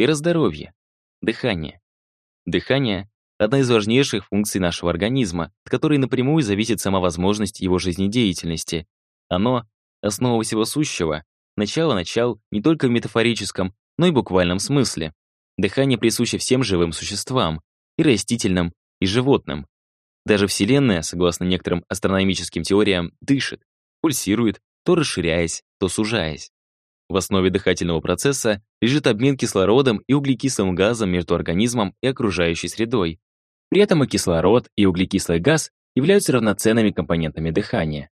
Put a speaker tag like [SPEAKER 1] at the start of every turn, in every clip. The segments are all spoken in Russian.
[SPEAKER 1] Сфера здоровья. Дыхание. Дыхание — одна из важнейших функций нашего организма, от которой напрямую зависит сама возможность его жизнедеятельности. Оно — основа всего сущего, начало-начал не только в метафорическом, но и буквальном смысле. Дыхание присуще всем живым существам, и растительным, и животным. Даже Вселенная, согласно некоторым астрономическим теориям, дышит, пульсирует, то расширяясь, то сужаясь. В основе дыхательного процесса лежит обмен кислородом и углекислым газом между организмом и окружающей средой. При этом и кислород, и углекислый газ являются равноценными компонентами дыхания.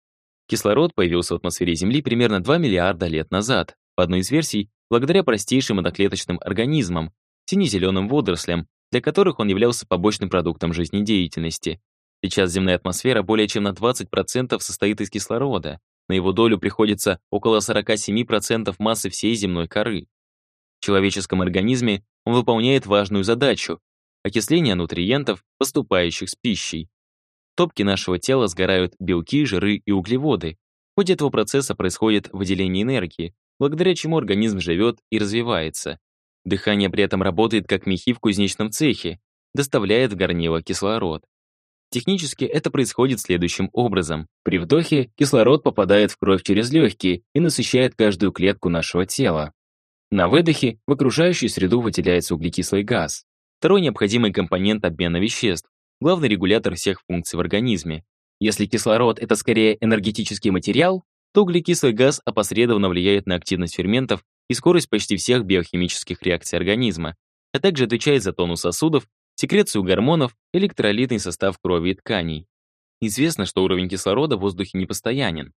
[SPEAKER 1] Кислород появился в атмосфере Земли примерно 2 миллиарда лет назад, по одной из версий, благодаря простейшим одноклеточным организмам, сине-зеленым водорослям, для которых он являлся побочным продуктом жизнедеятельности. Сейчас земная атмосфера более чем на 20% состоит из кислорода, на его долю приходится около 47% массы всей земной коры. В человеческом организме он выполняет важную задачу – окисление нутриентов, поступающих с пищей. В топке нашего тела сгорают белки, жиры и углеводы. В ходе этого процесса происходит выделение энергии, благодаря чему организм живет и развивается. Дыхание при этом работает как мехи в кузнечном цехе, доставляет в горнило кислород. Технически это происходит следующим образом. При вдохе кислород попадает в кровь через легкие и насыщает каждую клетку нашего тела. На выдохе в окружающую среду выделяется углекислый газ. Второй необходимый компонент обмена веществ, главный регулятор всех функций в организме. Если кислород — это скорее энергетический материал, то углекислый газ опосредованно влияет на активность ферментов и скорость почти всех биохимических реакций организма, а также отвечает за тонус сосудов секрецию гормонов, электролитный состав крови и тканей. Известно, что уровень кислорода в воздухе непостоянен.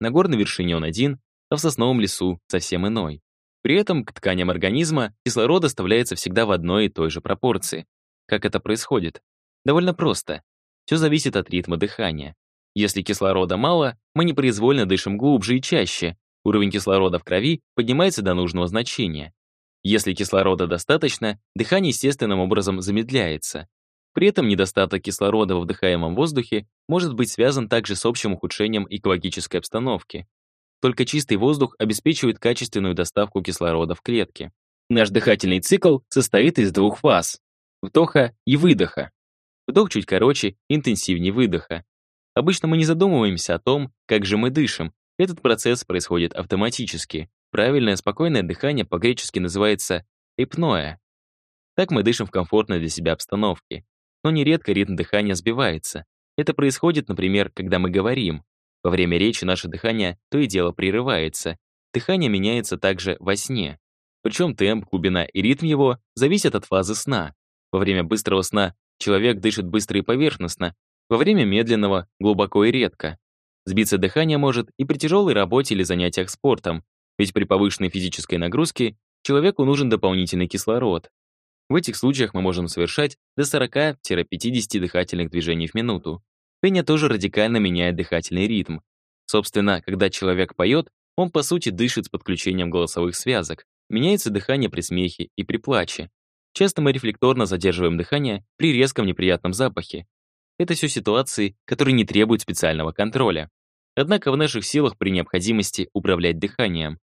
[SPEAKER 1] На горной вершине он один, а в сосновом лесу совсем иной. При этом к тканям организма кислород оставляется всегда в одной и той же пропорции. Как это происходит? Довольно просто. Все зависит от ритма дыхания. Если кислорода мало, мы непроизвольно дышим глубже и чаще. Уровень кислорода в крови поднимается до нужного значения. Если кислорода достаточно, дыхание естественным образом замедляется. При этом недостаток кислорода в вдыхаемом воздухе может быть связан также с общим ухудшением экологической обстановки. Только чистый воздух обеспечивает качественную доставку кислорода в клетки. Наш дыхательный цикл состоит из двух фаз – вдоха и выдоха. Вдох чуть короче, интенсивнее выдоха. Обычно мы не задумываемся о том, как же мы дышим. Этот процесс происходит автоматически. Правильное спокойное дыхание по-гречески называется эпноэ. Так мы дышим в комфортной для себя обстановке. Но нередко ритм дыхания сбивается. Это происходит, например, когда мы говорим. Во время речи наше дыхание то и дело прерывается. Дыхание меняется также во сне. Причем темп, глубина и ритм его зависят от фазы сна. Во время быстрого сна человек дышит быстро и поверхностно, во время медленного — глубоко и редко. Сбиться дыхание может и при тяжелой работе или занятиях спортом, ведь при повышенной физической нагрузке человеку нужен дополнительный кислород. В этих случаях мы можем совершать до 40-50 дыхательных движений в минуту. Пение тоже радикально меняет дыхательный ритм. Собственно, когда человек поет, он по сути дышит с подключением голосовых связок. Меняется дыхание при смехе и при плаче. Часто мы рефлекторно задерживаем дыхание при резком неприятном запахе. Это все ситуации, которые не требуют специального контроля. Однако в наших силах при необходимости управлять дыханием.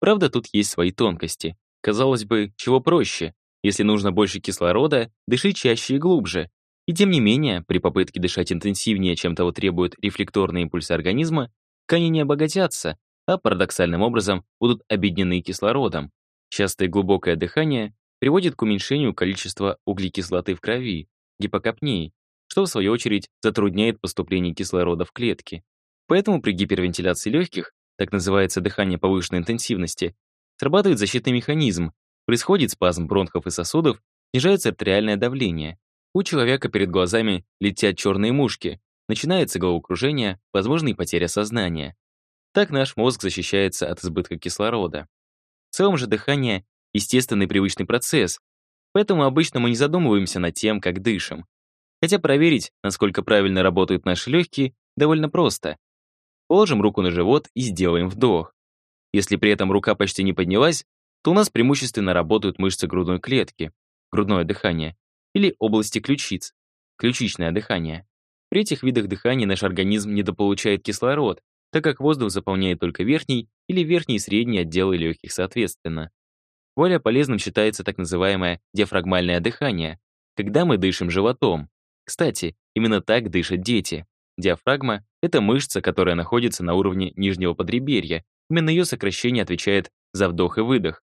[SPEAKER 1] Правда, тут есть свои тонкости. Казалось бы, чего проще? Если нужно больше кислорода, дыши чаще и глубже. И тем не менее, при попытке дышать интенсивнее, чем того требуют рефлекторные импульсы организма, ткани не обогатятся, а парадоксальным образом будут объединены кислородом. Частое глубокое дыхание приводит к уменьшению количества углекислоты в крови, гипокапнии, что в свою очередь затрудняет поступление кислорода в клетки. Поэтому при гипервентиляции легких так называется дыхание повышенной интенсивности, срабатывает защитный механизм, происходит спазм бронхов и сосудов, снижается артериальное давление. У человека перед глазами летят черные мушки, начинается головокружение, возможно и потеря сознания. Так наш мозг защищается от избытка кислорода. В целом же дыхание — естественный привычный процесс, поэтому обычно мы не задумываемся над тем, как дышим. Хотя проверить, насколько правильно работают наши легкие, довольно просто. Положим руку на живот и сделаем вдох. Если при этом рука почти не поднялась, то у нас преимущественно работают мышцы грудной клетки, грудное дыхание, или области ключиц, ключичное дыхание. При этих видах дыхания наш организм недополучает кислород, так как воздух заполняет только верхний или верхний и средний отделы легких соответственно. Более полезным считается так называемое диафрагмальное дыхание, когда мы дышим животом. Кстати, именно так дышат дети. Диафрагма — это мышца, которая находится на уровне нижнего подреберья. Именно ее сокращение отвечает за вдох и выдох.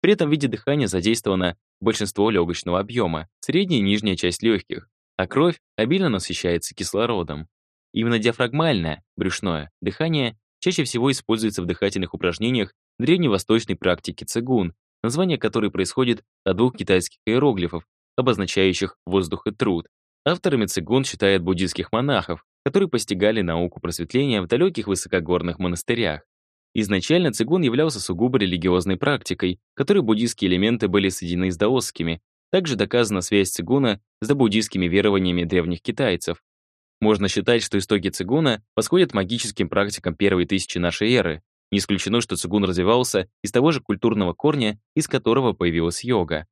[SPEAKER 1] При этом в виде дыхания задействовано большинство легочного объема, средняя и нижняя часть легких, а кровь обильно насыщается кислородом. Именно диафрагмальное, брюшное, дыхание чаще всего используется в дыхательных упражнениях древневосточной практики цигун, название которой происходит от двух китайских иероглифов, обозначающих воздух и труд. Авторами цигун считают буддийских монахов, которые постигали науку просветления в далеких высокогорных монастырях. Изначально цигун являлся сугубо религиозной практикой, которой буддийские элементы были соединены с даосскими. Также доказана связь цигуна с буддийскими верованиями древних китайцев. Можно считать, что истоки цигуна восходят магическим практикам первой тысячи нашей эры. Не исключено, что цигун развивался из того же культурного корня, из которого появилась йога.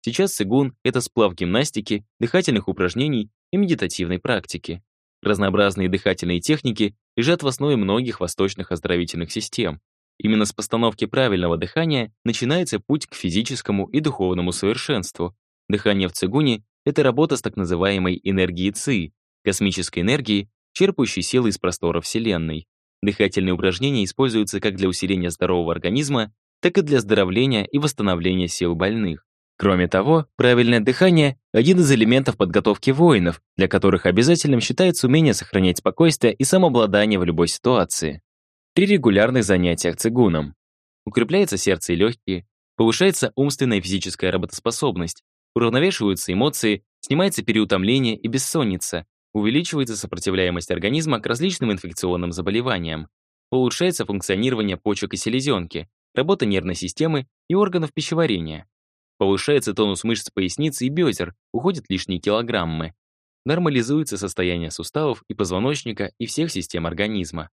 [SPEAKER 1] Сейчас цигун — это сплав гимнастики, дыхательных упражнений и медитативной практики. Разнообразные дыхательные техники лежат в основе многих восточных оздоровительных систем. Именно с постановки правильного дыхания начинается путь к физическому и духовному совершенству. Дыхание в цигуне — это работа с так называемой энергией ЦИ, космической энергией, черпающей силы из простора Вселенной. Дыхательные упражнения используются как для усиления здорового организма, так и для оздоровления и восстановления сил больных. Кроме того, правильное дыхание — один из элементов подготовки воинов, для которых обязательным считается умение сохранять спокойствие и самообладание в любой ситуации. При регулярных занятиях цигуном укрепляется сердце и легкие, повышается умственная и физическая работоспособность, уравновешиваются эмоции, снимается переутомление и бессонница, увеличивается сопротивляемость организма к различным инфекционным заболеваниям, улучшается функционирование почек и селезенки, работа нервной системы и органов пищеварения. Повышается тонус мышц поясницы и бедер, уходят лишние килограммы. Нормализуется состояние суставов и позвоночника и всех систем организма.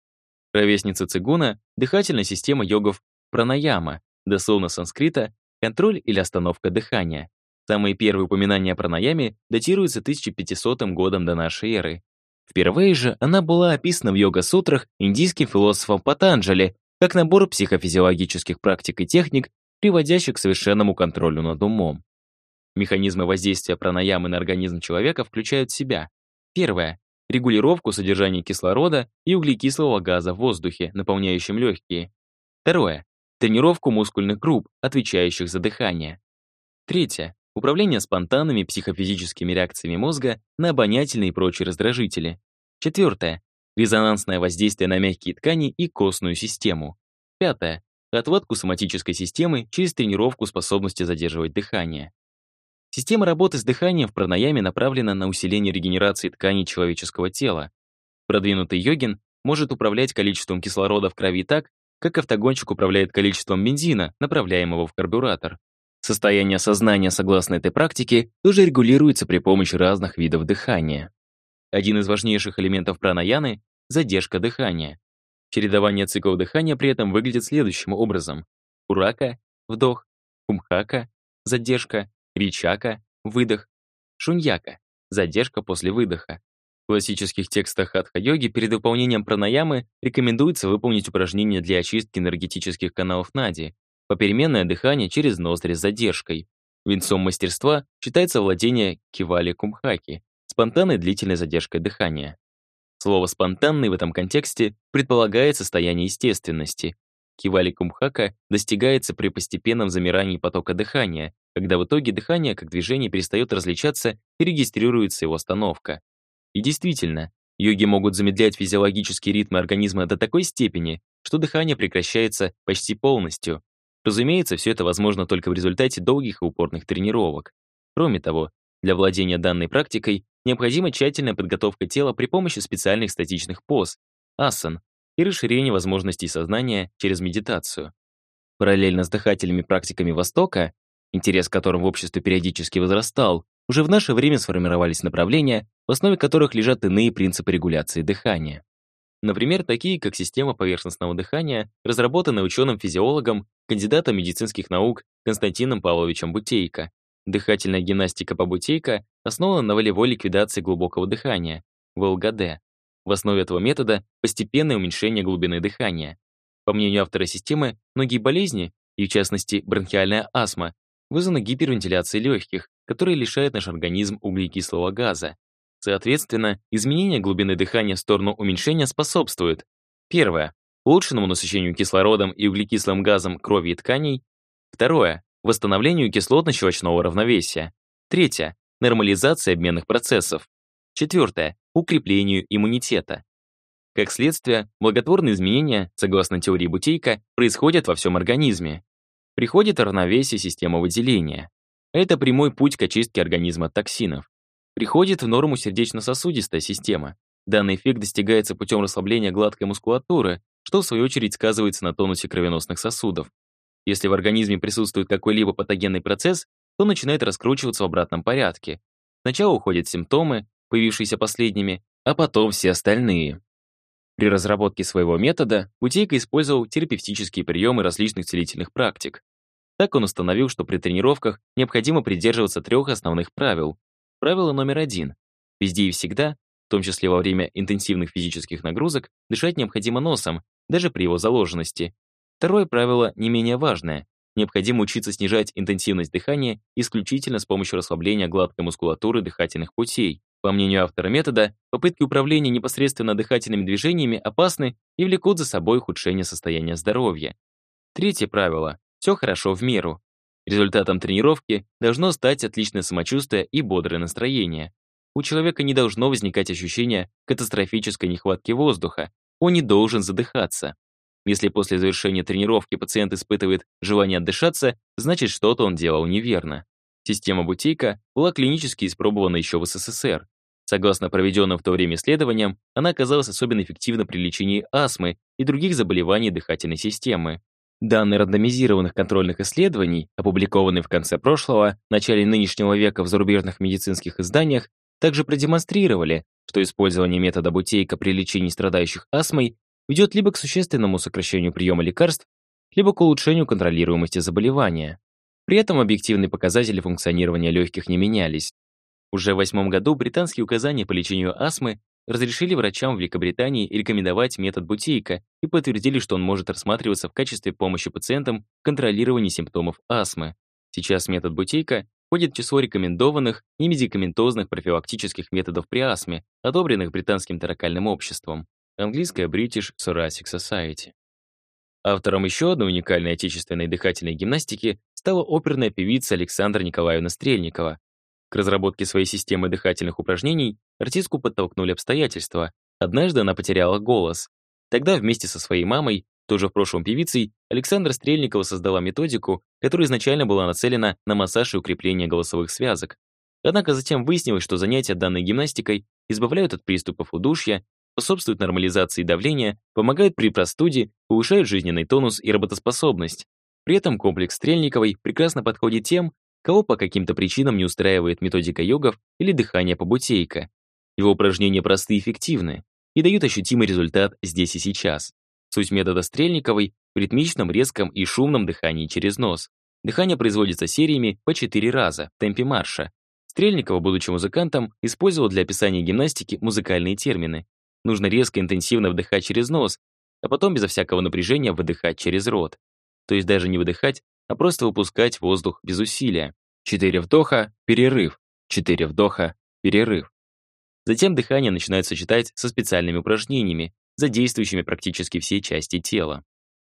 [SPEAKER 1] Ровесница цигуна — дыхательная система йогов пранаяма, дословно санскрита, контроль или остановка дыхания. Самые первые упоминания о пранаяме датируются 1500 годом до нашей эры. Впервые же она была описана в йога-сутрах индийским философом Патанджали как набор психофизиологических практик и техник, приводящих к совершенному контролю над умом. Механизмы воздействия пранаямы на организм человека включают в себя. Первое — регулировку содержания кислорода и углекислого газа в воздухе, наполняющем легкие. Второе — тренировку мускульных групп, отвечающих за дыхание. Третье — управление спонтанными психофизическими реакциями мозга на обонятельные и прочие раздражители. Четвертое — резонансное воздействие на мягкие ткани и костную систему. Пятое отводку соматической системы через тренировку способности задерживать дыхание. Система работы с дыханием в пранаяме направлена на усиление регенерации тканей человеческого тела. Продвинутый йогин может управлять количеством кислорода в крови так, как автогонщик управляет количеством бензина, направляемого в карбюратор. Состояние сознания, согласно этой практике, тоже регулируется при помощи разных видов дыхания. Один из важнейших элементов пранаяны — задержка дыхания. Чередование циклов дыхания при этом выглядит следующим образом. Урака — вдох, кумхака — задержка, ричака — выдох, шуньяка — задержка после выдоха. В классических текстах хатха-йоги перед выполнением пранаямы рекомендуется выполнить упражнение для очистки энергетических каналов нади, попеременное дыхание через ноздри с задержкой. Венцом мастерства считается владение кивали-кумхаки, спонтанной длительной задержкой дыхания. Слово «спонтанный» в этом контексте предполагает состояние естественности. Кивали кумхака достигается при постепенном замирании потока дыхания, когда в итоге дыхание как движение перестает различаться и регистрируется его остановка. И действительно, йоги могут замедлять физиологические ритмы организма до такой степени, что дыхание прекращается почти полностью. Разумеется, все это возможно только в результате долгих и упорных тренировок. Кроме того, для владения данной практикой необходима тщательная подготовка тела при помощи специальных статичных поз, асан, и расширение возможностей сознания через медитацию. Параллельно с дыхательными практиками Востока, интерес к которым в обществе периодически возрастал, уже в наше время сформировались направления, в основе которых лежат иные принципы регуляции дыхания. Например, такие как система поверхностного дыхания, разработанная ученым-физиологом, кандидатом медицинских наук Константином Павловичем Бутейко, Дыхательная гимнастика Бабутейка основана на волевой ликвидации глубокого дыхания, ВЛГД. В основе этого метода постепенное уменьшение глубины дыхания. По мнению автора системы, многие болезни, и в частности бронхиальная астма, вызвана гипервентиляцией легких, которая лишает наш организм углекислого газа. Соответственно, изменение глубины дыхания в сторону уменьшения способствует первое улучшенному насыщению кислородом и углекислым газом крови и тканей, второе восстановлению кислотно-щелочного равновесия, третье нормализации обменных процессов, четвертое укреплению иммунитета. Как следствие, благотворные изменения, согласно теории Бутейка, происходят во всем организме. Приходит равновесие системы выделения. Это прямой путь к очистке организма от токсинов. Приходит в норму сердечно-сосудистая система. Данный эффект достигается путем расслабления гладкой мускулатуры, что в свою очередь сказывается на тонусе кровеносных сосудов. Если в организме присутствует какой-либо патогенный процесс, то начинает раскручиваться в обратном порядке. Сначала уходят симптомы, появившиеся последними, а потом все остальные. При разработке своего метода Бутейко использовал терапевтические приемы различных целительных практик. Так он установил, что при тренировках необходимо придерживаться трех основных правил. Правило номер один. Везде и всегда, в том числе во время интенсивных физических нагрузок, дышать необходимо носом, даже при его заложенности. Второе правило не менее важное. Необходимо учиться снижать интенсивность дыхания исключительно с помощью расслабления гладкой мускулатуры дыхательных путей. По мнению автора метода, попытки управления непосредственно дыхательными движениями опасны и влекут за собой ухудшение состояния здоровья. Третье правило – все хорошо в меру. Результатом тренировки должно стать отличное самочувствие и бодрое настроение. У человека не должно возникать ощущение катастрофической нехватки воздуха, он не должен задыхаться. Если после завершения тренировки пациент испытывает желание отдышаться, значит, что-то он делал неверно. Система Бутейка была клинически испробована еще в СССР. Согласно проведенным в то время исследованиям, она оказалась особенно эффективна при лечении астмы и других заболеваний дыхательной системы. Данные рандомизированных контрольных исследований, опубликованные в конце прошлого, начале нынешнего века в зарубежных медицинских изданиях, также продемонстрировали, что использование метода Бутейка при лечении страдающих астмой ведет либо к существенному сокращению приема лекарств, либо к улучшению контролируемости заболевания. При этом объективные показатели функционирования легких не менялись. Уже в восьмом году британские указания по лечению астмы разрешили врачам в Великобритании рекомендовать метод Бутейка и подтвердили, что он может рассматриваться в качестве помощи пациентам в контролировании симптомов астмы. Сейчас метод Бутейка входит в число рекомендованных и медикаментозных профилактических методов при астме, одобренных британским таракальным обществом. Английская British Thoracic Society. Автором еще одной уникальной отечественной дыхательной гимнастики стала оперная певица Александра Николаевна Стрельникова, к разработке своей системы дыхательных упражнений артистку подтолкнули обстоятельства. Однажды она потеряла голос. Тогда вместе со своей мамой, тоже в прошлом певицей, Александра Стрельникова создала методику, которая изначально была нацелена на массаж и укрепление голосовых связок. Однако затем выяснилось, что занятия данной гимнастикой избавляют от приступов удушья, способствуют нормализации давления, помогают при простуде, повышают жизненный тонус и работоспособность. При этом комплекс Стрельниковой прекрасно подходит тем, кого по каким-то причинам не устраивает методика йогов или дыхание по бутейка. Его упражнения просты и эффективны и дают ощутимый результат здесь и сейчас. Суть метода Стрельниковой в ритмичном, резком и шумном дыхании через нос. Дыхание производится сериями по 4 раза в темпе марша. Стрельникова, будучи музыкантом, использовал для описания гимнастики музыкальные термины. Нужно резко интенсивно вдыхать через нос, а потом безо всякого напряжения выдыхать через рот. То есть даже не выдыхать, а просто выпускать воздух без усилия. Четыре вдоха, перерыв. Четыре вдоха, перерыв. Затем дыхание начинает сочетать со специальными упражнениями, задействующими практически все части тела.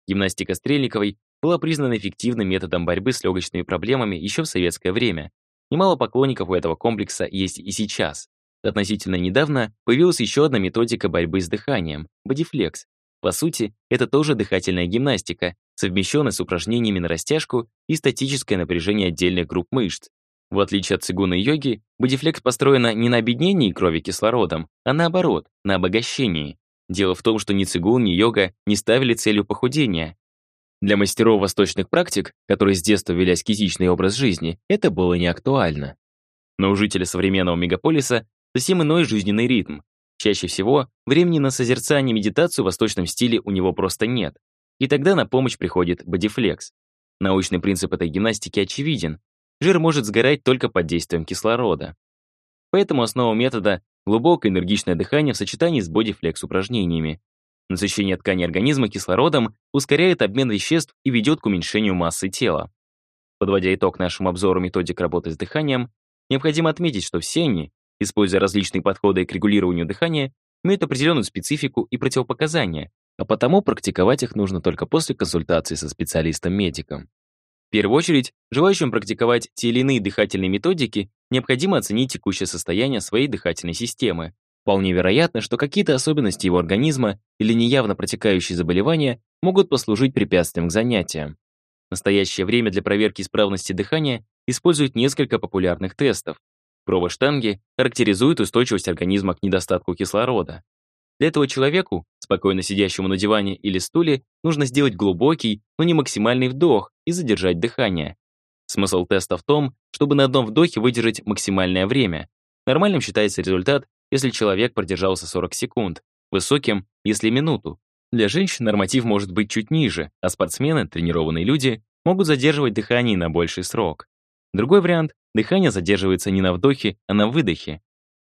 [SPEAKER 1] Гимнастика Стрельниковой была признана эффективным методом борьбы с легочными проблемами еще в советское время. Немало поклонников у этого комплекса есть и сейчас. Относительно недавно появилась еще одна методика борьбы с дыханием – бодифлекс, по сути, это тоже дыхательная гимнастика, совмещенная с упражнениями на растяжку и статическое напряжение отдельных групп мышц. В отличие от цигуна йоги, бодифлекс построена не на объединении крови кислородом, а наоборот, на обогащении. Дело в том, что ни цигун, ни йога не ставили целью похудения. Для мастеров восточных практик, которые с детства вели аскетичный образ жизни, это было не актуально. Но у жителя современного мегаполиса совсем иной жизненный ритм, Чаще всего времени на созерцание и медитацию в восточном стиле у него просто нет. И тогда на помощь приходит бодифлекс. Научный принцип этой гимнастики очевиден. Жир может сгорать только под действием кислорода. Поэтому основа метода — глубокое энергичное дыхание в сочетании с бодифлекс упражнениями. Насыщение ткани организма кислородом ускоряет обмен веществ и ведет к уменьшению массы тела. Подводя итог нашему обзору методик работы с дыханием, необходимо отметить, что все они, используя различные подходы к регулированию дыхания, имеют определенную специфику и противопоказания, а потому практиковать их нужно только после консультации со специалистом-медиком. В первую очередь, желающим практиковать те или иные дыхательные методики, необходимо оценить текущее состояние своей дыхательной системы. Вполне вероятно, что какие-то особенности его организма или неявно протекающие заболевания могут послужить препятствием к занятиям. В настоящее время для проверки исправности дыхания используют несколько популярных тестов. Проба штанги характеризует устойчивость организма к недостатку кислорода. Для этого человеку, спокойно сидящему на диване или стуле, нужно сделать глубокий, но не максимальный вдох и задержать дыхание. Смысл теста в том, чтобы на одном вдохе выдержать максимальное время. Нормальным считается результат, если человек продержался 40 секунд, высоким, если минуту. Для женщин норматив может быть чуть ниже, а спортсмены, тренированные люди, могут задерживать дыхание на больший срок. Другой вариант — дыхание задерживается не на вдохе, а на выдохе.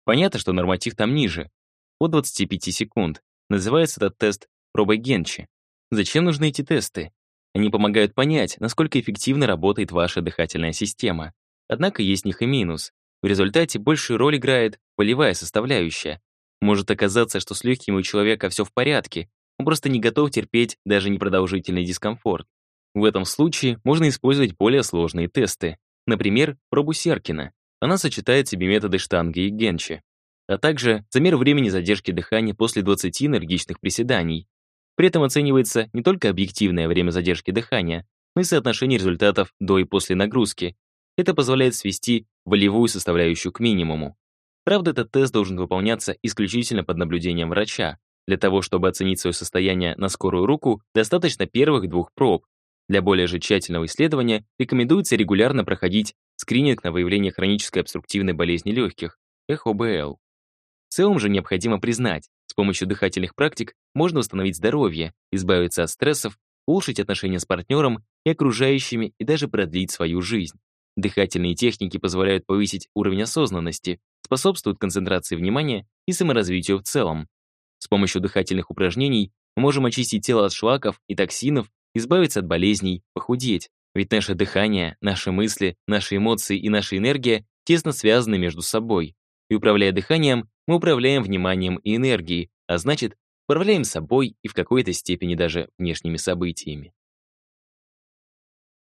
[SPEAKER 1] Понятно, что норматив там ниже, от 25 секунд. Называется этот тест пробой Генчи. Зачем нужны эти тесты? Они помогают понять, насколько эффективно работает ваша дыхательная система. Однако есть них и минус. В результате большую роль играет полевая составляющая. Может оказаться, что с легкими у человека все в порядке, он просто не готов терпеть даже непродолжительный дискомфорт. В этом случае можно использовать более сложные тесты. Например, пробу Серкина. Она сочетает в себе методы штанги и генчи, а также замер времени задержки дыхания после 20 энергичных приседаний. При этом оценивается не только объективное время задержки дыхания, но и соотношение результатов до и после нагрузки. Это позволяет свести волевую составляющую к минимуму. Правда, этот тест должен выполняться исключительно под наблюдением врача. Для того, чтобы оценить свое состояние на скорую руку, достаточно первых двух проб. Для более же тщательного исследования рекомендуется регулярно проходить скрининг на выявление хронической обструктивной болезни легких, ЭХОБЛ. В целом же необходимо признать, с помощью дыхательных практик можно восстановить здоровье, избавиться от стрессов, улучшить отношения с партнером и окружающими и даже продлить свою жизнь. Дыхательные техники позволяют повысить уровень осознанности, способствуют концентрации внимания и саморазвитию в целом. С помощью дыхательных упражнений мы можем очистить тело от шлаков и токсинов, избавиться от болезней, похудеть. Ведь наше дыхание, наши мысли, наши эмоции и наша энергия тесно связаны между собой. И управляя дыханием, мы управляем вниманием и энергией, а значит, управляем собой и в какой-то степени даже внешними событиями.